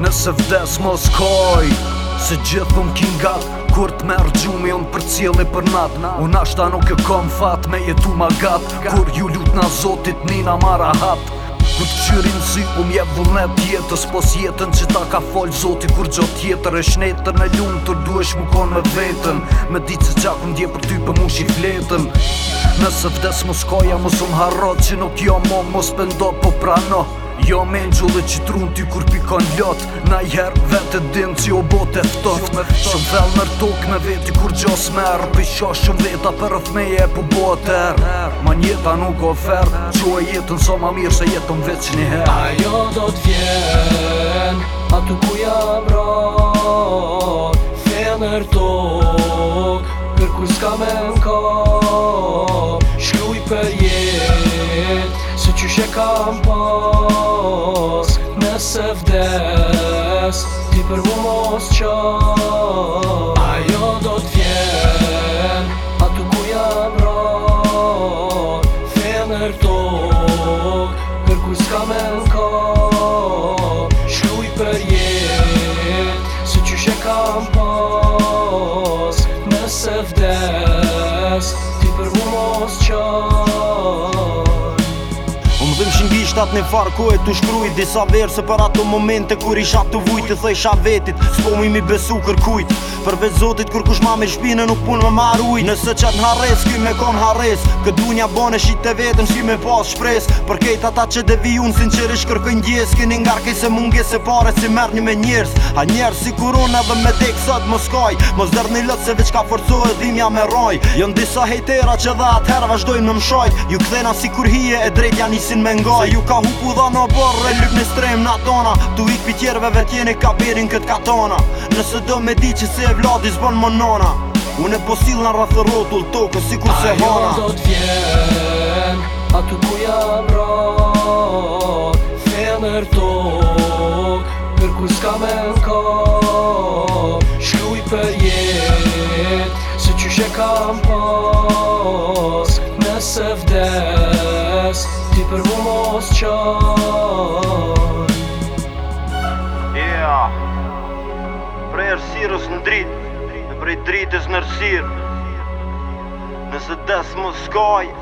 Nëse vdes më skoj Se gjithë unë kin gatë Kur t'merë gjumë i unë për cilë për natë Unë ashta nuk e kom fatë me jetu ma Kur ju lutë na zotit nina mara hatë Kur t'qyrin si unë um je vullnet jetës Pos jetën që ta ka fol zoti kur gjot jetër E shnetër në lumë të duesh mu konë me vetën Me ditë se gjakë unë dje për ty për mu shifletën Nëse vdes më skoja mos sëmë um harot që nuk jo mo Mos pëndo po prano Jo me që trun ty kur pikon lot Na jer herë din dinë që o bot e fëtot Shumë fel nër tokë me veti kur gjos merë Pisho shumë veta për rëfmeje e po bo të Ma njëta nuk oferë Qo e jetën so ma mirë se jetën veç një her Ajo do t'vjen Atu tu ku jam rrët Fe nër tokë Kërkur s'ka me në kohë Shkruj për jetë Si që shë kam pas Nëse Ti për mu mos Ajo do t'vjen A tu ku jam ran Fener tok Për ku s'ka me n'ka Shkuj për jet Si që shë kam pas Nëse Ti për mu mos ndodhëm shëngishtat në farë e të shkrujt Disa verë se për ato momente kur isha të vujt Të thëjsha vetit, s'po mi besu kërkujt Për vetë zotit kur kush ma me shpine nuk pun me marujt Nëse qatë në hares, kuj me kon hares Këtë du një abone të vetëm s'ky me pas shpres Për kejt ata që devijun sinqerisht kërkën gjes Kini nga rkej se munges se pare si merë një me njerës A njerës si kurun edhe me tek sëtë më skaj Më zderë një se veç ka forcohet dhimja me roj Jën disa hejtera që dhe atëherë vazhdojnë më mshojt Ju kthena si kur hije e drejtja nisin me nga ju ka hupu dha në borre Lyp në strem në dona Tu i pi tjerëve, ve tjeni ka berin këtë katona Nëse do me di që se e vladi zbon më nona Unë e posil në rrathë rotu lë tokë si kur se hona Ajo do t'vjen Atu ku jam ra Fener tok Për ku s'ka me nka Shluj për jet Se që shë kam pas Nëse vdek për mu mos qoj Yeah Prej arsirës në dritë Prej dritës në arsirë Nëse des mos skojë